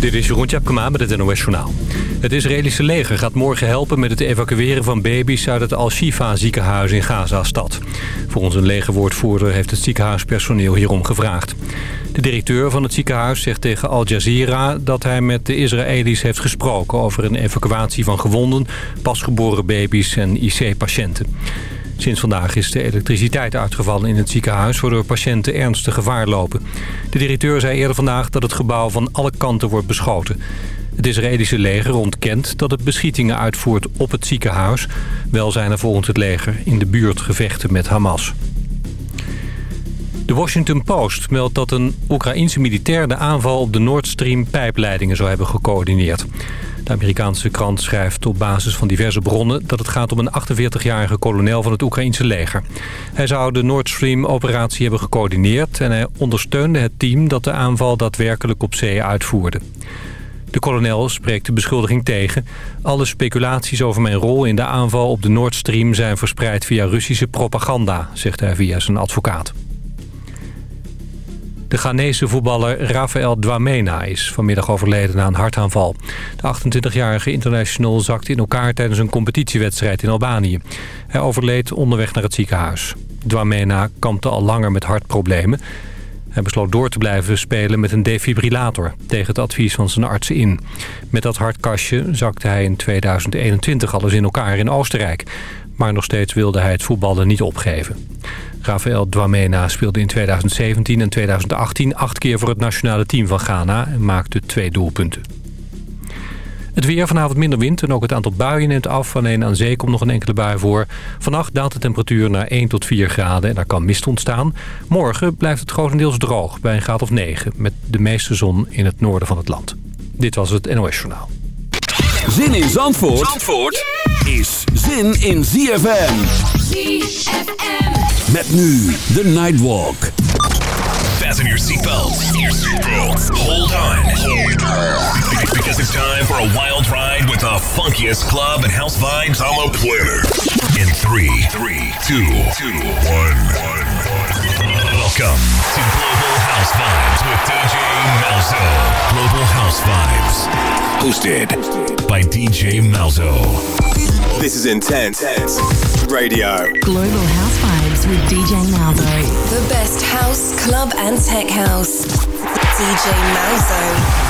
Dit is Jeroen Tjepkema met het NOS Journaal. Het Israëlische leger gaat morgen helpen met het evacueren van baby's... uit het Al-Shifa ziekenhuis in Gaza-stad. Volgens een legerwoordvoerder heeft het ziekenhuispersoneel hierom gevraagd. De directeur van het ziekenhuis zegt tegen Al Jazeera... dat hij met de Israëli's heeft gesproken... over een evacuatie van gewonden, pasgeboren baby's en IC-patiënten. Sinds vandaag is de elektriciteit uitgevallen in het ziekenhuis... waardoor patiënten ernstig gevaar lopen. De directeur zei eerder vandaag dat het gebouw van alle kanten wordt beschoten. Het Israëlische leger ontkent dat het beschietingen uitvoert op het ziekenhuis. Wel zijn er volgens het leger in de buurt gevechten met Hamas. De Washington Post meldt dat een Oekraïense militair de aanval op de Nord Stream pijpleidingen zou hebben gecoördineerd. De Amerikaanse krant schrijft op basis van diverse bronnen... dat het gaat om een 48-jarige kolonel van het Oekraïense leger. Hij zou de Nord Stream-operatie hebben gecoördineerd... en hij ondersteunde het team dat de aanval daadwerkelijk op zee uitvoerde. De kolonel spreekt de beschuldiging tegen. Alle speculaties over mijn rol in de aanval op de Nord Stream... zijn verspreid via Russische propaganda, zegt hij via zijn advocaat. De Ghanese voetballer Rafael Dwamena is vanmiddag overleden na een hartaanval. De 28-jarige international zakte in elkaar tijdens een competitiewedstrijd in Albanië. Hij overleed onderweg naar het ziekenhuis. Dwamena kampte al langer met hartproblemen. Hij besloot door te blijven spelen met een defibrillator... tegen het advies van zijn artsen in. Met dat hartkastje zakte hij in 2021 alles in elkaar in Oostenrijk. Maar nog steeds wilde hij het voetballen niet opgeven. Rafael Dwamena speelde in 2017 en 2018 acht keer voor het nationale team van Ghana... en maakte twee doelpunten. Het weer vanavond minder wind en ook het aantal buien neemt af. Alleen aan zee komt nog een enkele bui voor. Vannacht daalt de temperatuur naar 1 tot 4 graden en daar kan mist ontstaan. Morgen blijft het grotendeels droog bij een graad of 9... met de meeste zon in het noorden van het land. Dit was het NOS Journaal. Zin in Zandvoort, Zandvoort is zin in ZFM. ZFM. Met nu de Nightwalk. Fasten your seatbelts. Hold on. Because it's time for a wild ride with the funkiest club and house vibes on the planet. In 3, 3, 2, 2, 1. Welcome to Global House Vibes with DJ Malzo. Global House Vibes. Hosted by DJ Malzo. This is Intense Radio. Global House Vibes with DJ Malzo. The best house, club, and tech house. DJ Malzo.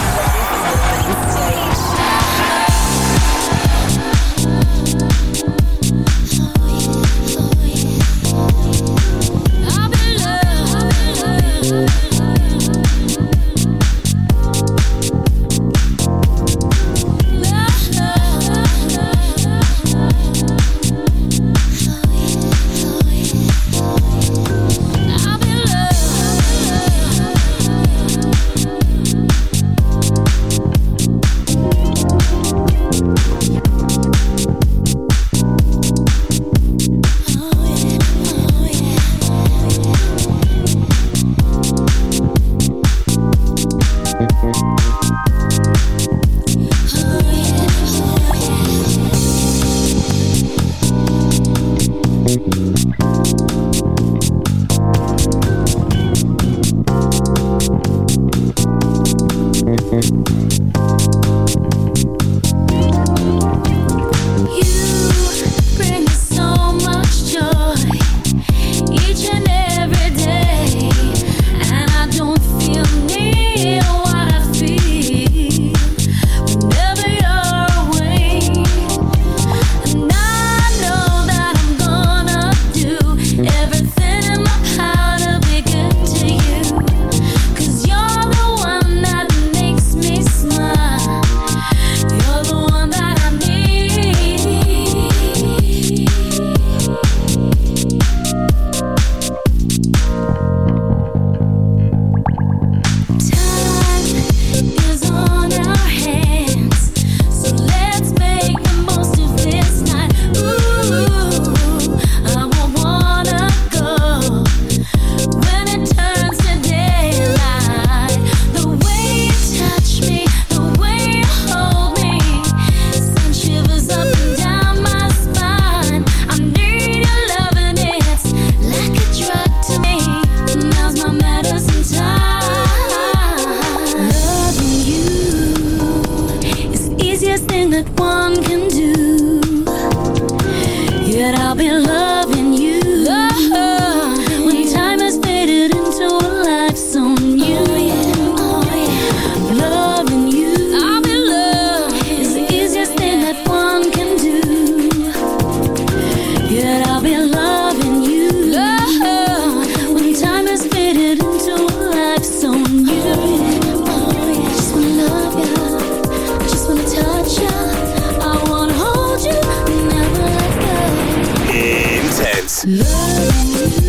Dance. Love.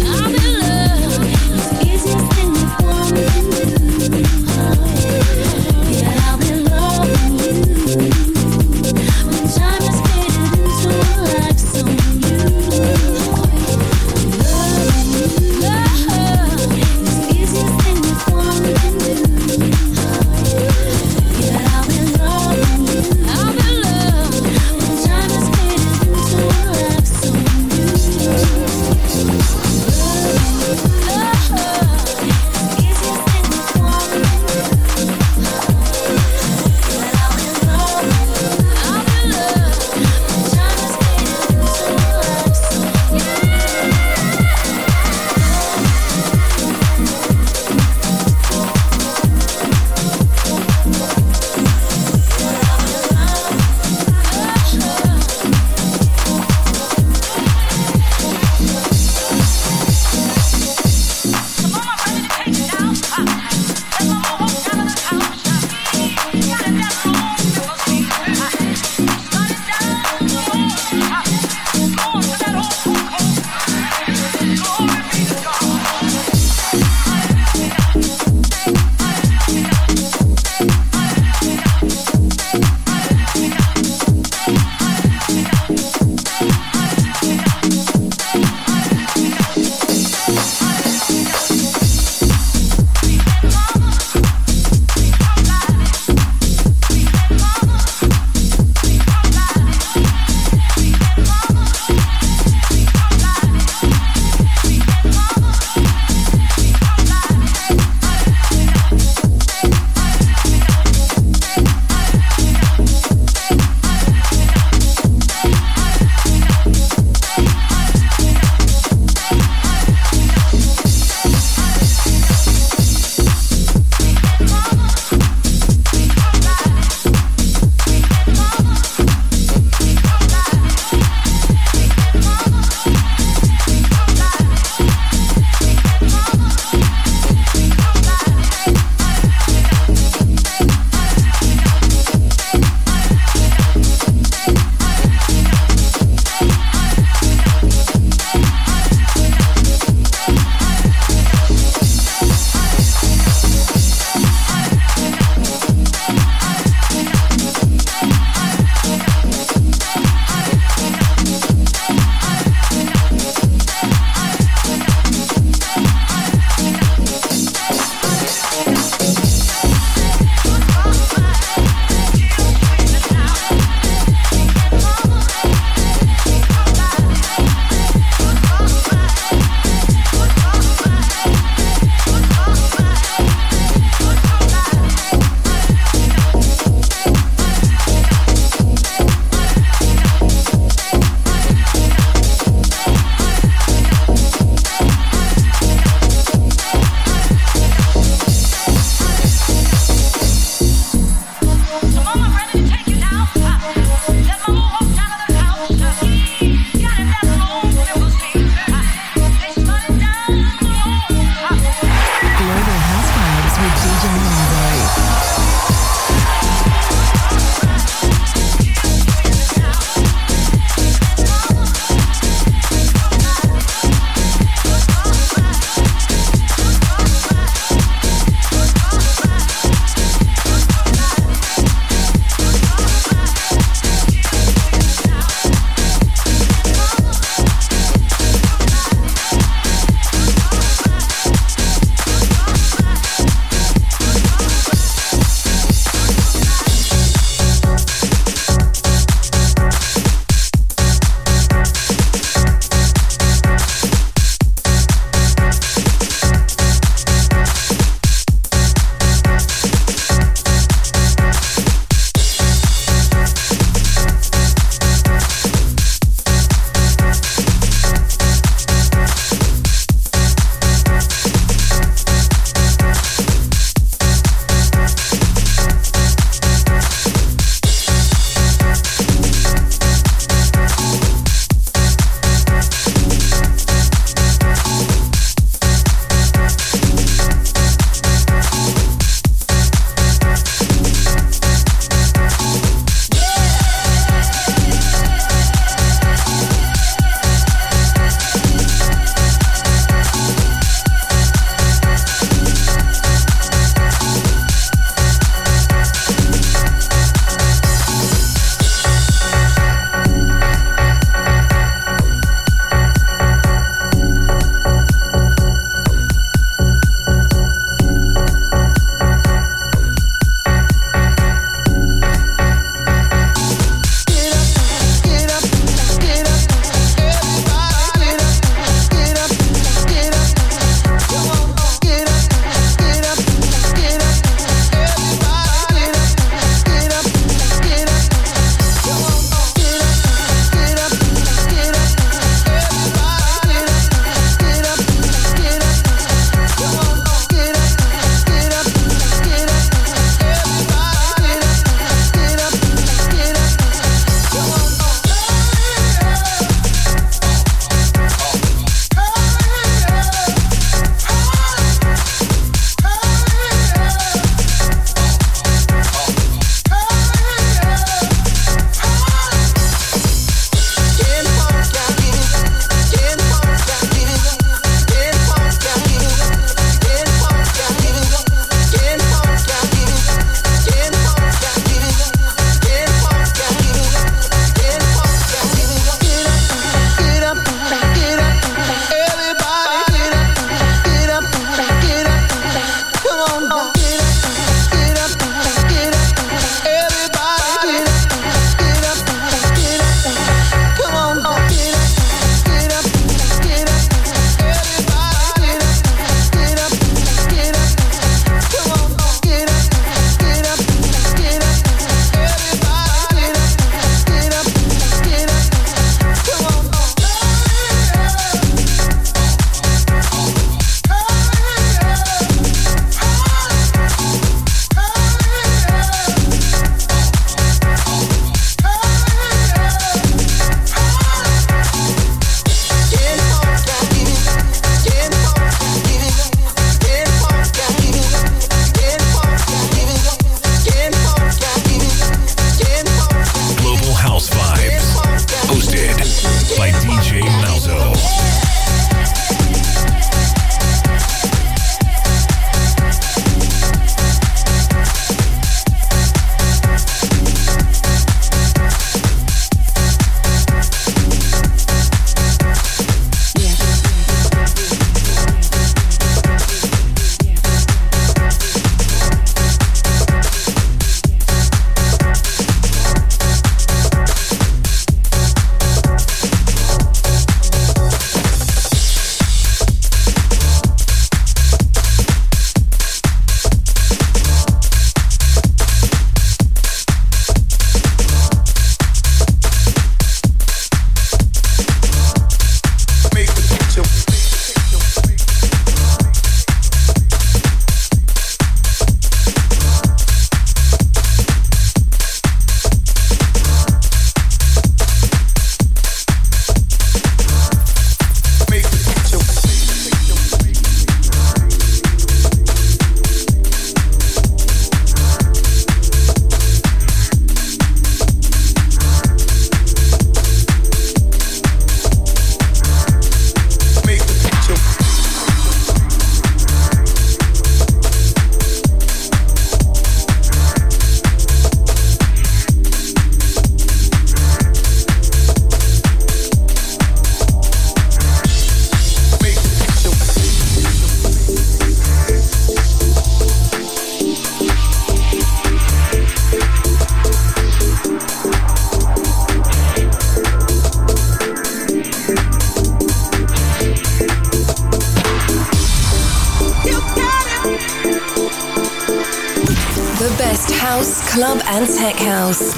House, club, and tech house.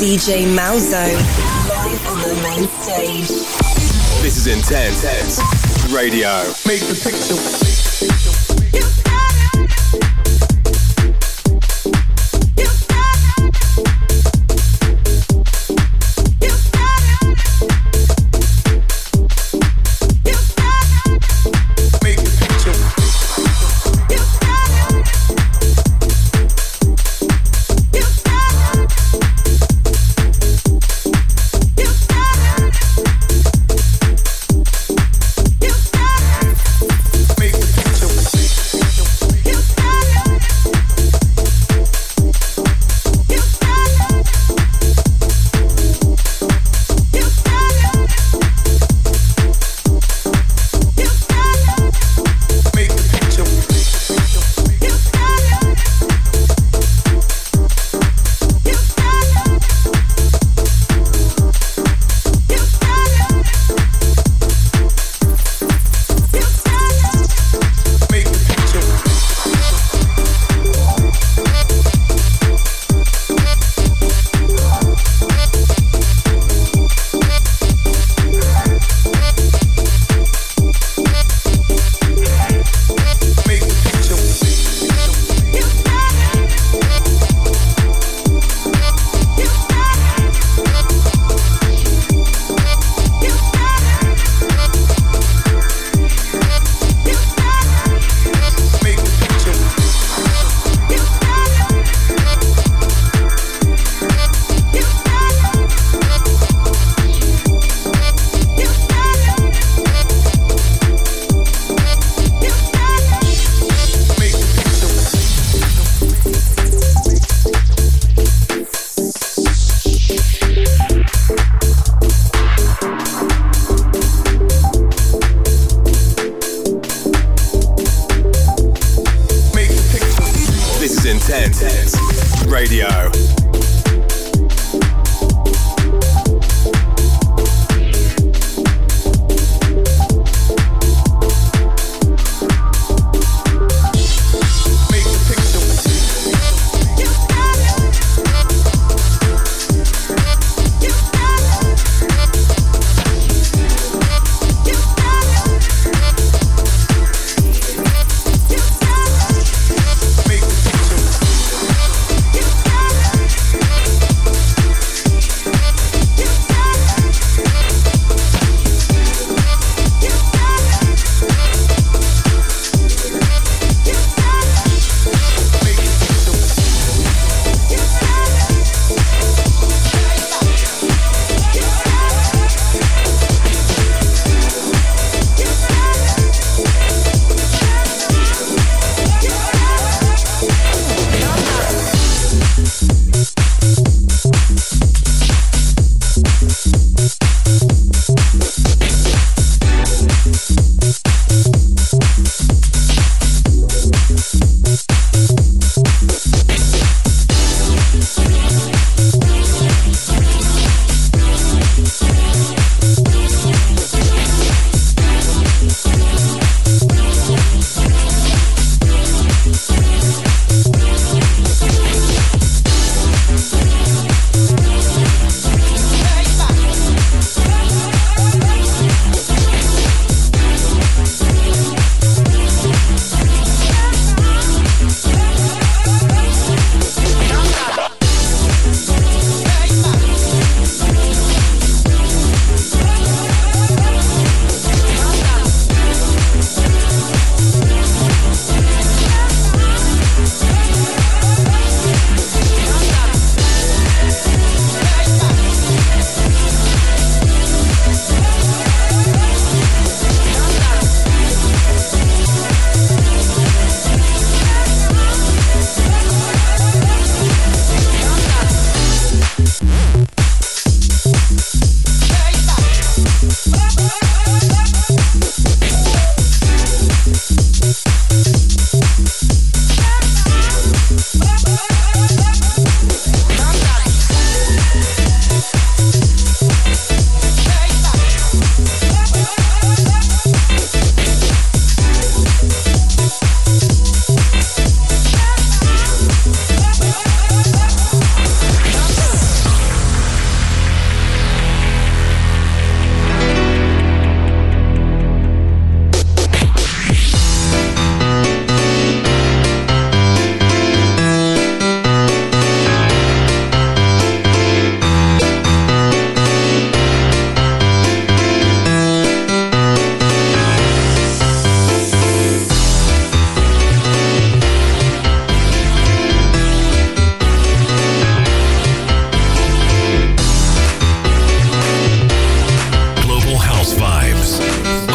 DJ Malzo. Live on the main stage. This is Intense Radio. Make the picture.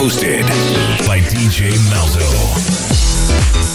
hosted by DJ Malzo.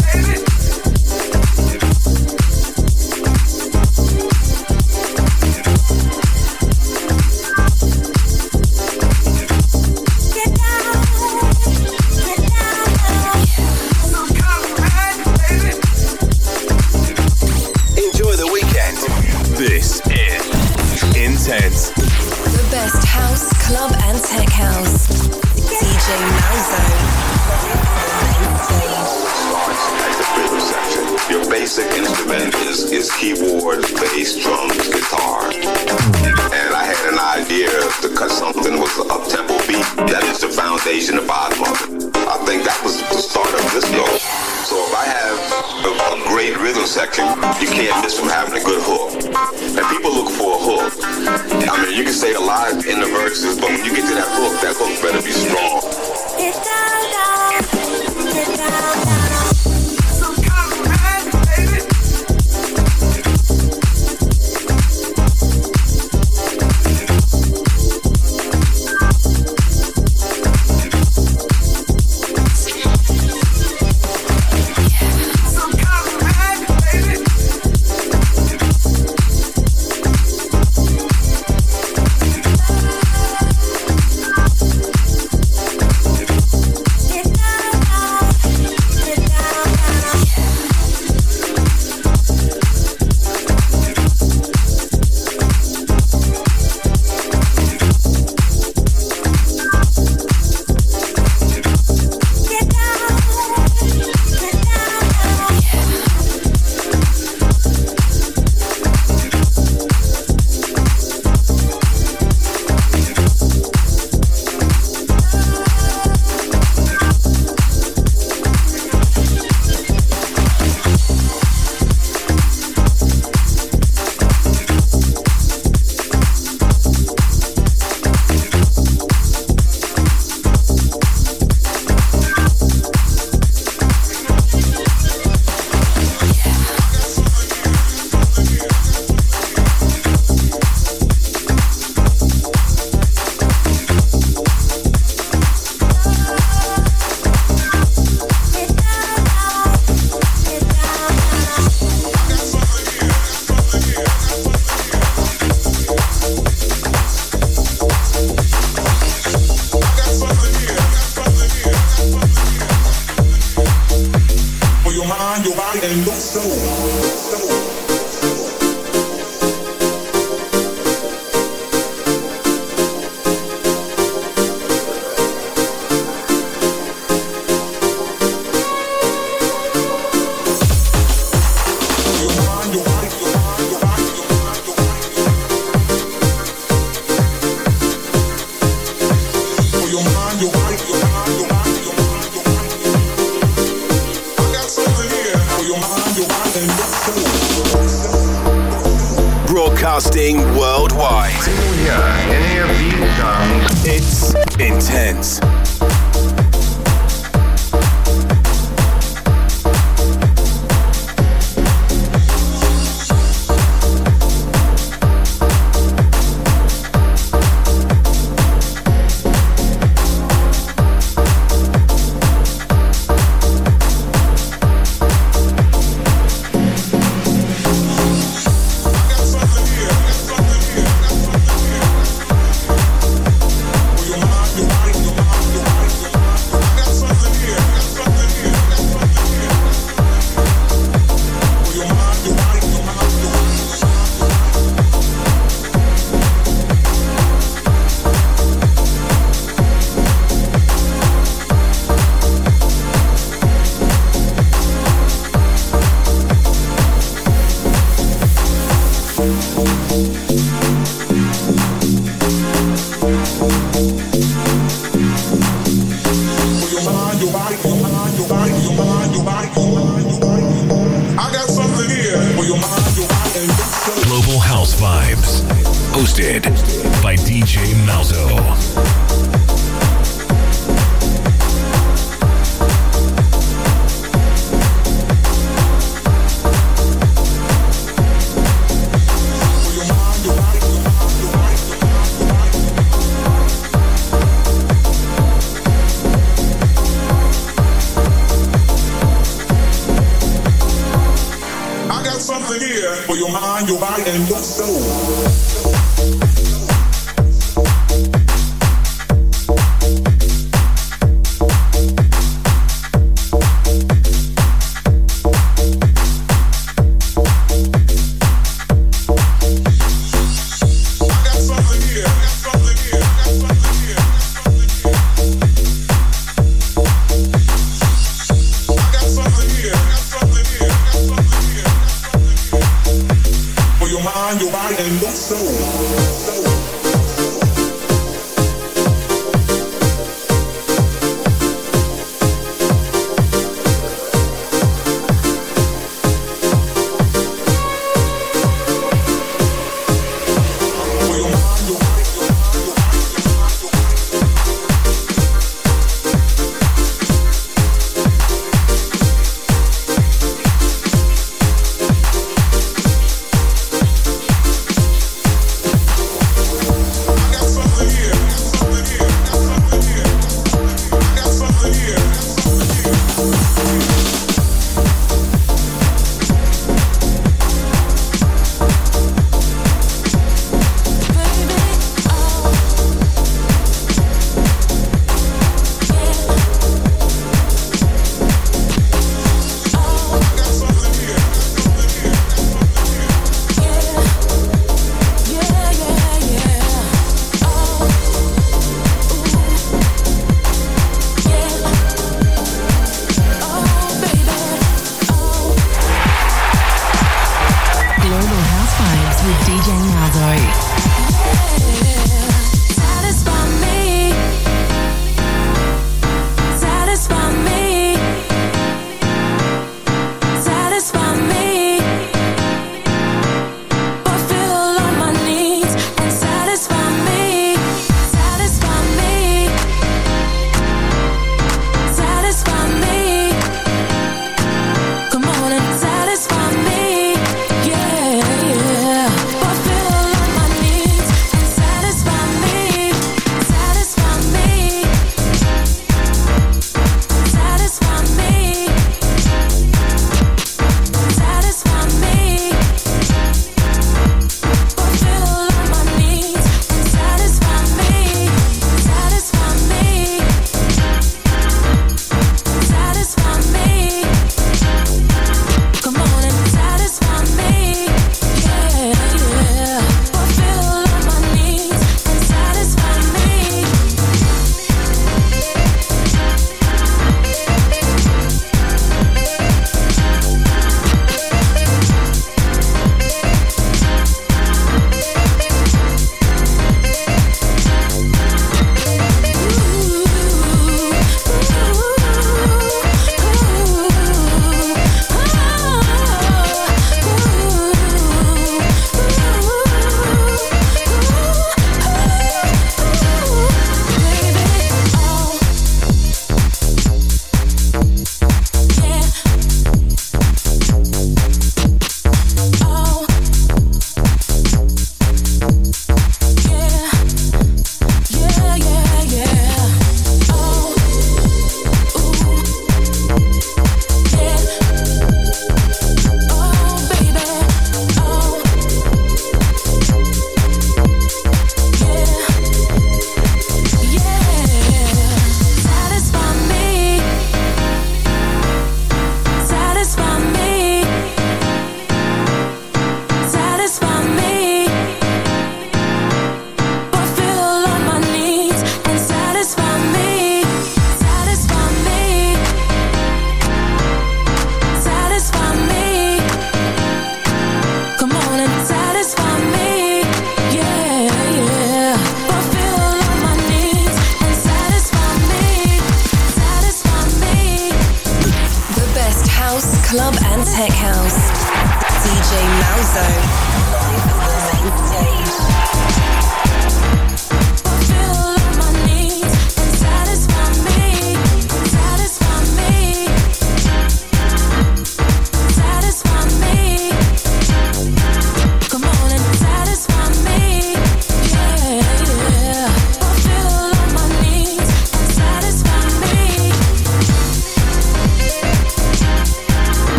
baby.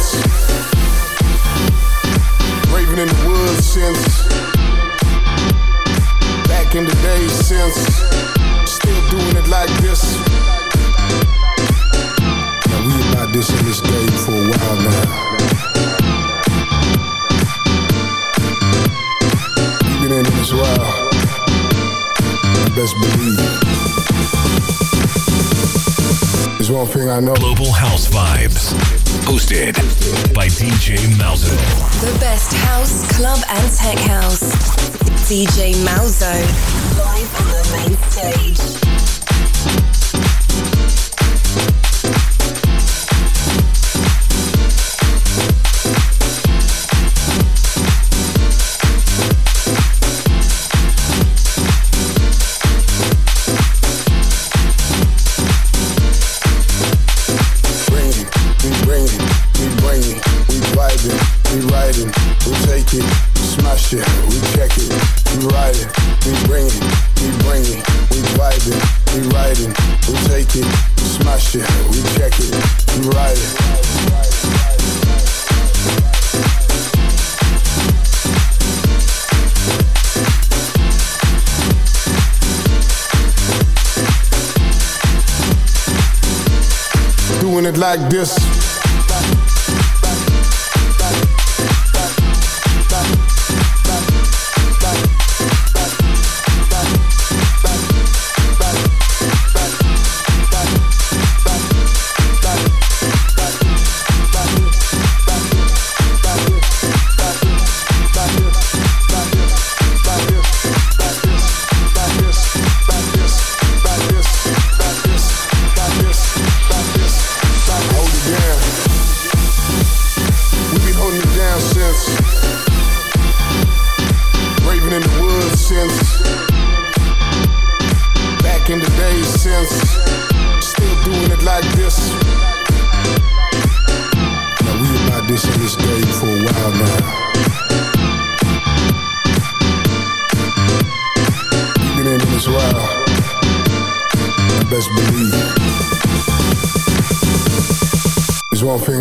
Since. Raving in the woods since. Back in the days since. Still doing it like this. Now we about this in this game for a while now. We've been in this while. Best believe. There's one thing I know. Global House Vibes. Hosted by DJ Malzo. The best house, club, and tech house. DJ Malzo. Live on the main stage. Like this.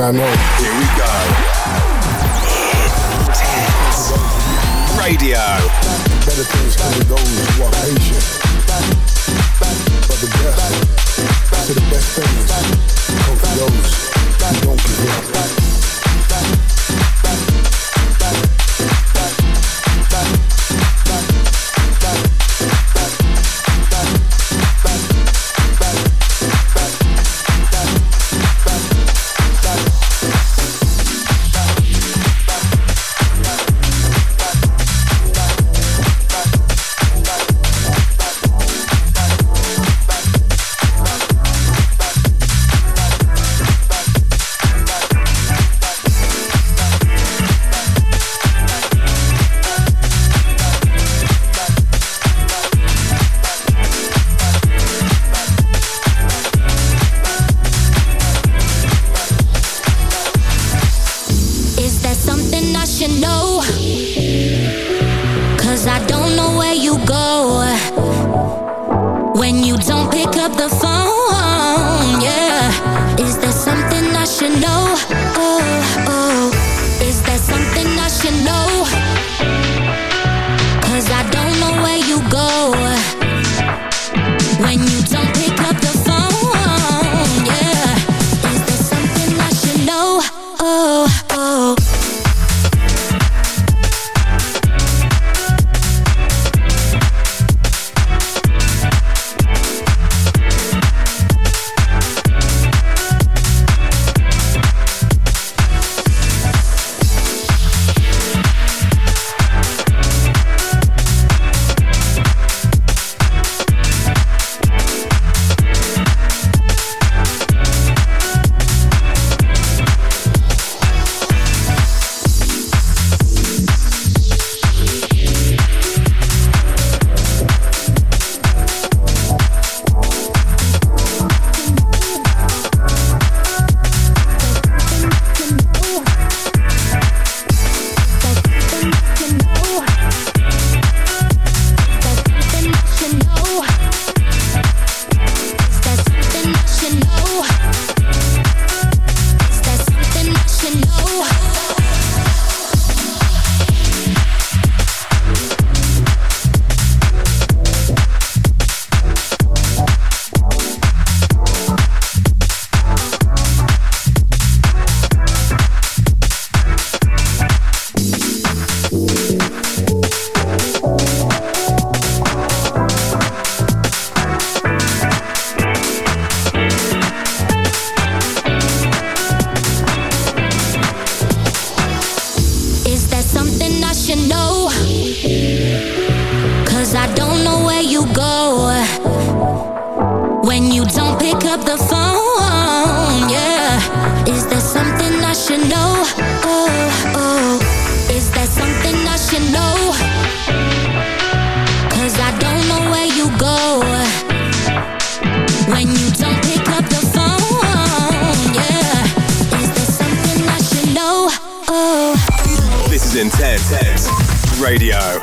I know. Here we go. Radio. Better things come to those who are patient. But the best, to the best things, come for those Radio.